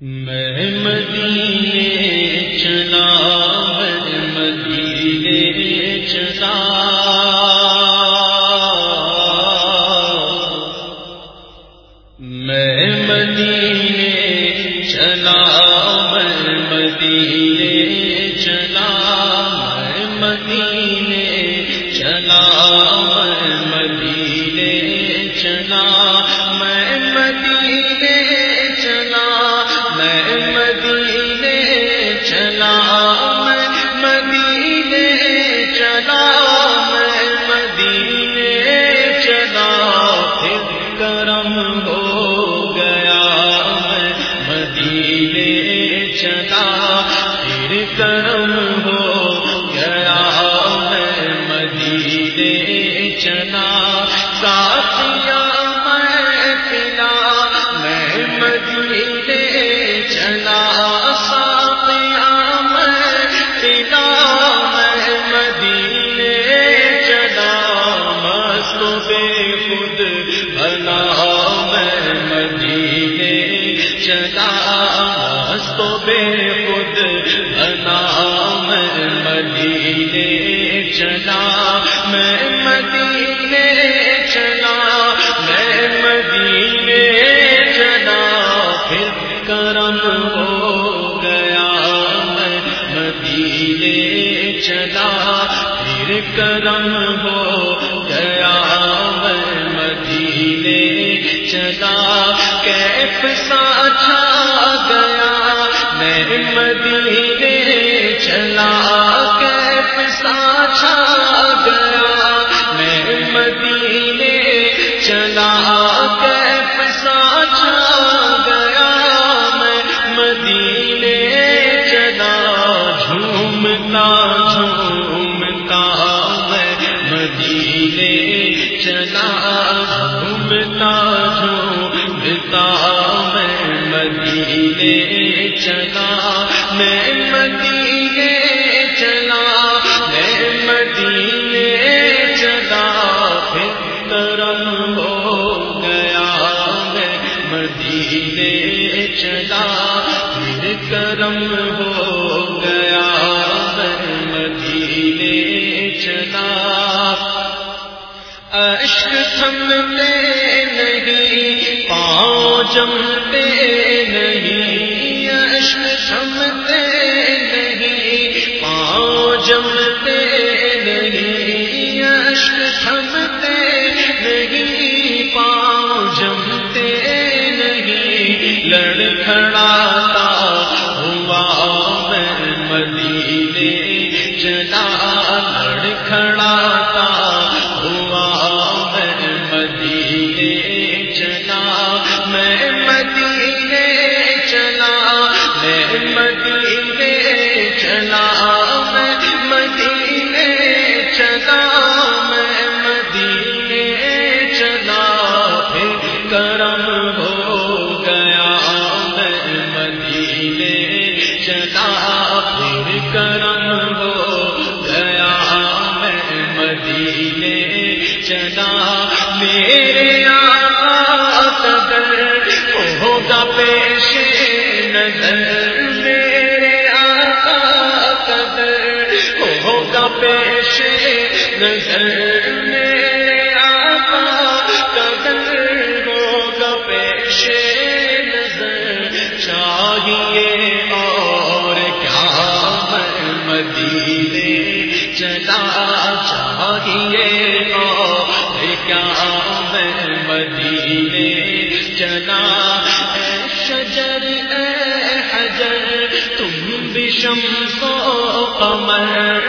میں مدینے چلا مدینے چلا پھر کرم ہو گیا، میں مدینے چلا۔ کیف سا چھا گیا، میں مدینے چلا۔ کیف سا چھا گیا، میں مدینے چلا۔ کیف سا چھا گیا، میں مدینے جھومتا جھومتا میں مدینے چلا جھومتا جھومتا میں مدینے چلا میں مدینے جمتے نہیں اشک تھمتے نہیں، پاؤں جمتے نہیں اشک تھمتے نہیں، پاؤں جمتے نہیں۔ لڑکھڑاتا ہوا میں مدینے چلا لڑکھڑاتا نظر۔ میرے آقا قدر ہوگا پیش نظر۔ نظر۔ چاہیے اور کیا مدینے چلا، چاہیے اور کیا میں مدینے چلا؟ اے شجر، اے حجر، تم بھی شمس و قمر۔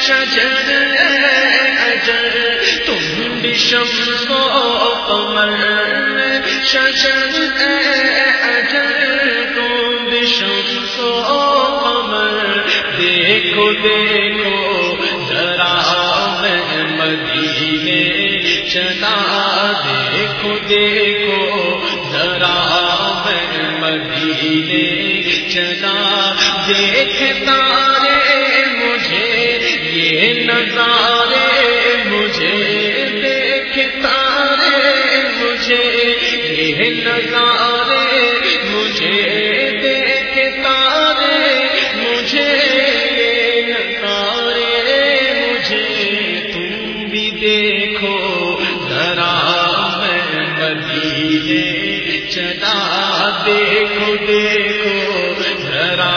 شجر، اے حجر، تم بھی شمس و قمر۔ شجر، اے حجر، تم بھی شمس و قمر۔ دیکھو دیکھو تشنا دیکھو دیکھو، ذرا میں مدینے چلا۔ دیکھ تارے مجھے، یہ نظارے مجھے۔ دیکھ تارے مجھے، یہ نظارے مجھے۔ مجھے نظارے مجھے۔ تم بھی دیکھو۔ چلا دیکھو دیکھو ذرا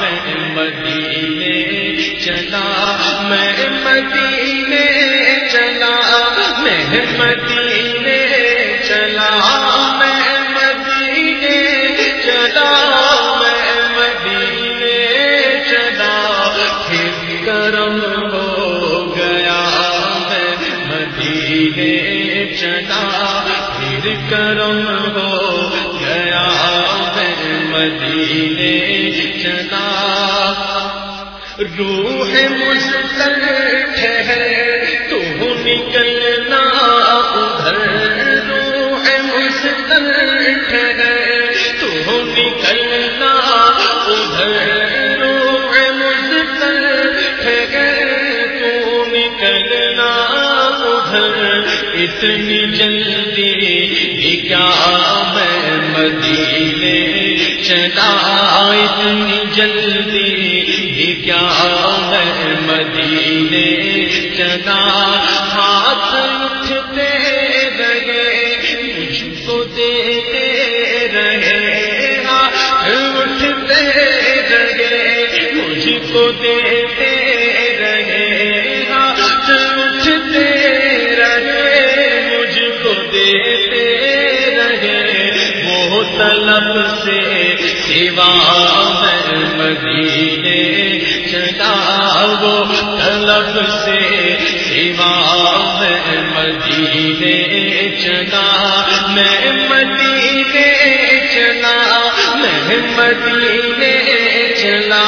میں مدینے چلا میں مدینے مدینے چنا پھر کرم ہو گیا مدینے چنا روح مسل ہے تو نکل اتنی جلدی کیا میں مدینے چلا؟ اتنی جلدی کیا میں مدینے چلا؟ ہاتھ اٹھتے طلب سے سوا میں مدینے چلا وہ طلب سے سوا مدینے چلا میں مدینے چلا میں مدینے چلا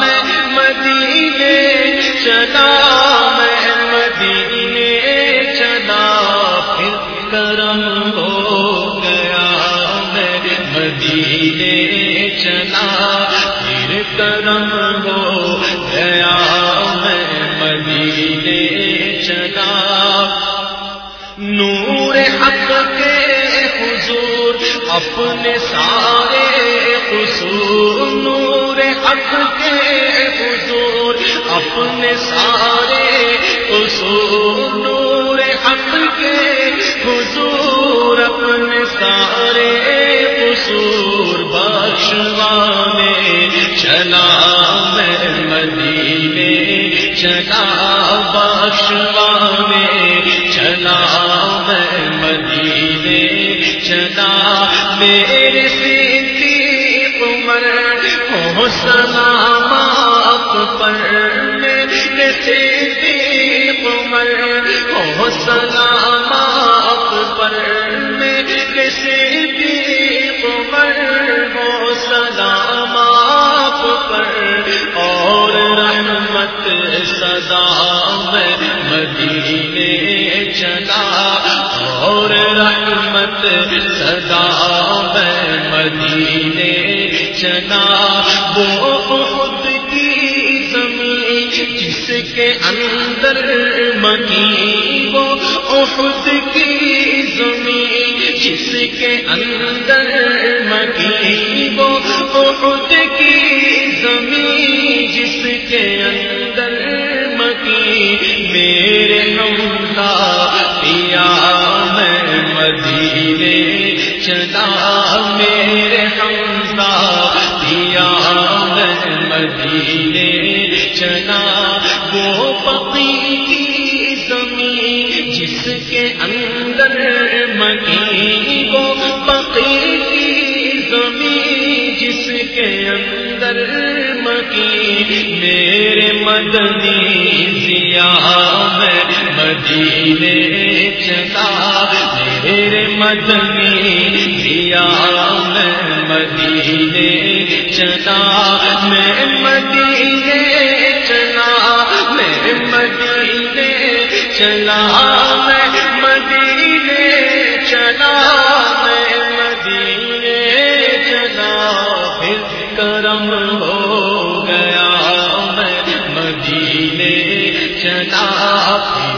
میں مدینے چلا اپنے سارے قصور نور حق کے حضور، اپنے سارے قصور نور حق کے حضور، اپنے سارے قصور بخشوانے، چلا میں مدینے، چلا بخشوانے، چلا چلا میرے صدیق عمر ہو سلام آپ پر میرے صدیق عمر ہو سلام آپ پر میرے صدیق عمر ہو سلام آپ پر اور رحمت صدا میں مدینے چلا اور رحمت صدا میں مدینے چلا وہ خود کی زمین جس کے اندر مکی وہ خود کی زمین جس کے اندر مکی وہ خود چلا وہ پپی زمین جس کے اندر مکی وہ پقی کی زمین جس کے اندر مکی میرے مدنی ضیا میں مدینے چلا میرے مدنی ضیا میں مدینے چلا میں مدینے چلا میں مدینے، چلا میں مدینے، چلا پھر کرم ہو گیا میں مدینے، چلا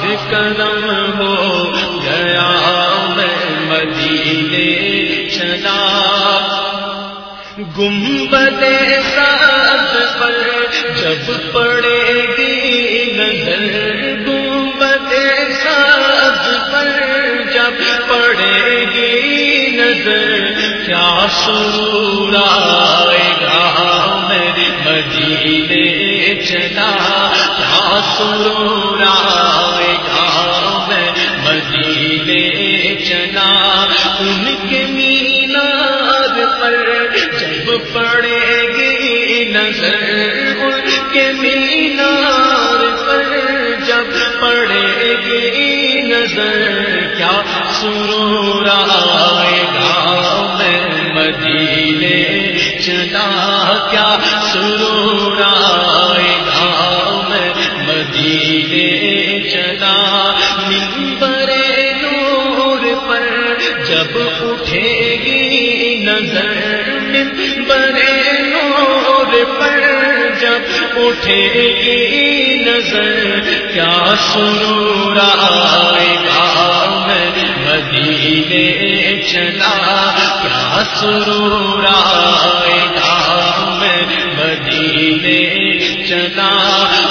پھر کرم ہو گیا میں مدینے، چلا۔ گنبد سات پر جب پڑے گی نظر جب گی نظر کیا سرور آئے گا؟ میں مدینے چلا، کیا سرور آئے گا؟ میں مدینے چلا۔ ان کے مینار پر جب پڑے گی نظر، ان کے مینار پر جب پڑے گی نظر کیا سرور آئے گا میں مدینے چلا کیا سرور آئے گا میں مدینے چلا ممبر نور پر جب اٹھے گی نظر ممبر نور پر جب اٹھے گی نظر، کیا سرور آئے گا میں مدینے چلا، کیا سرور آئے گا میں مدینے چلا،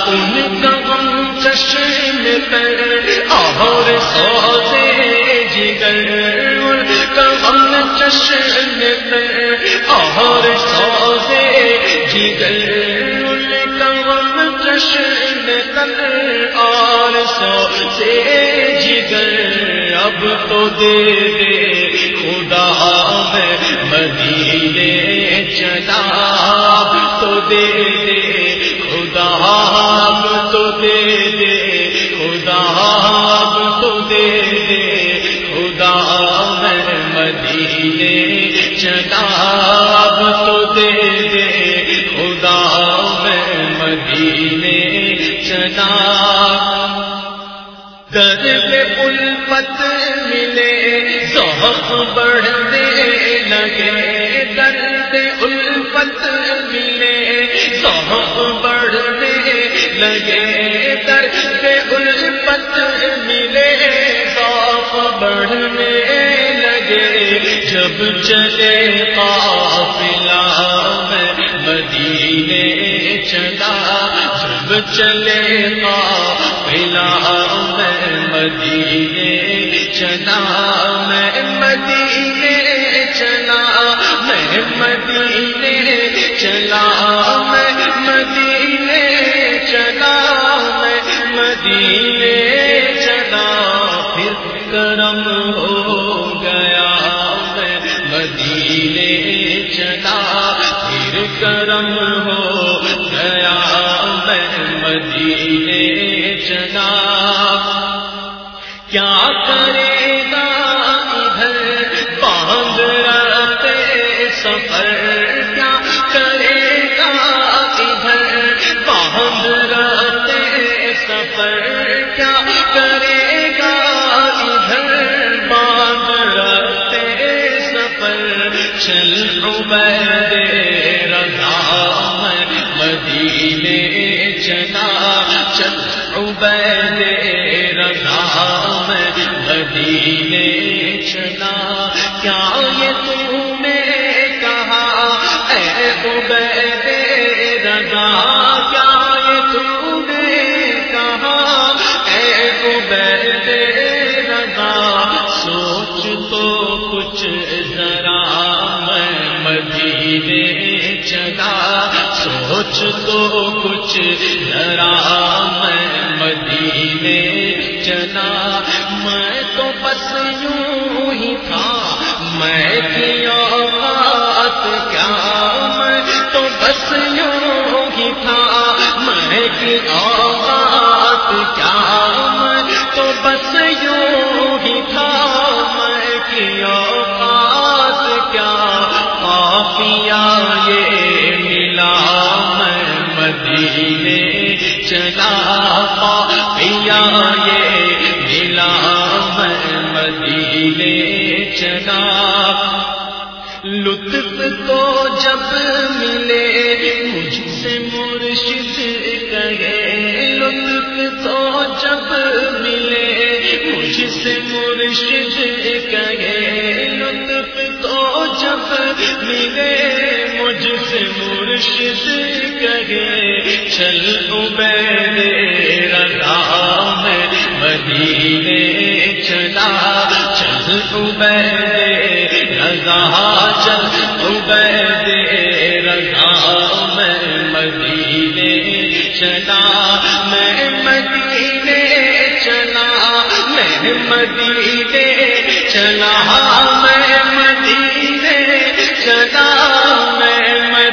ان کا غم چشم پر اور سوتے جگر، ان کا غم چشم پر اور سوتے جگر۔ اور سو سے جگر اب تو دے دے۔ خدا میں مدینے چلا اب تو دے دے۔ درد الفت ملے۔ ذوق بڑھنے لگے درد الفت ملے۔ ذوق بڑھنے لگے جب چلے قافلہ میں مدینے چلا۔ جب چلے قافلہ میں مدینے چلا۔ میں مدینے رہتے کیا کرے گا ادھر؟ باندھ رہتے سفر چل عبید رضا میں مدینے چلا چل عبید رضا میں مدینے چلا۔ کیا یہ تم نے کہا؟ اے عبید رضا سوچ تو کچھ ذرا میں مدینے چلا۔ میں تو بس یوں ہی تھا۔ میں کیا بات کیا؟ میں تو بس یوں ہی تھا۔ میں کیا بات کیا؟ میں تو بس یوں ہی تھا۔ میں کیا بات کیا؟ پاپیا یہ مدینے چلا پاپیا یہ ملا مدینے چلا۔ لطف تو جب ملے، مجھ سے مرشد کہے لطف تو جب ملے، مجھ سے مرشد کہے لطف تو جب ملے سے مرشد کہے، چل عبید رضا میں مدینے چلا۔ چل عبید رضا چل عبید رضا میں مدینے چلا۔ میں مدینے چلا، میں مدینے چلا۔ میں مدینے چلا۔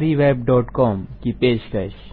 بہاری ویب ڈاٹ کام کی پیشکش۔